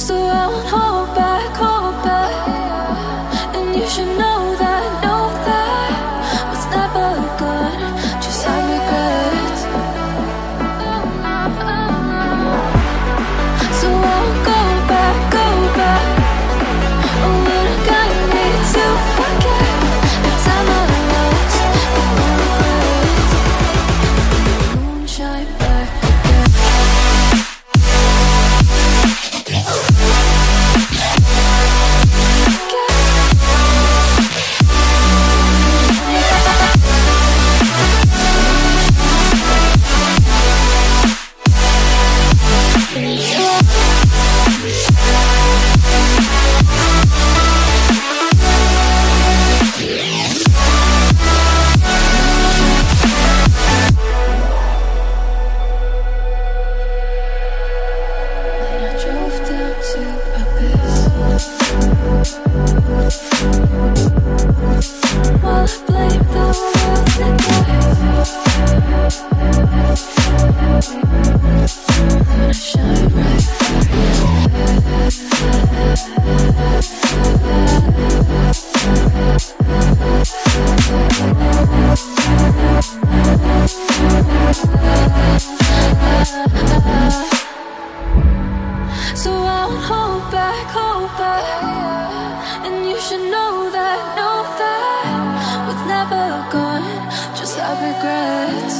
So I will should know that, know that we've never gone, just have regrets.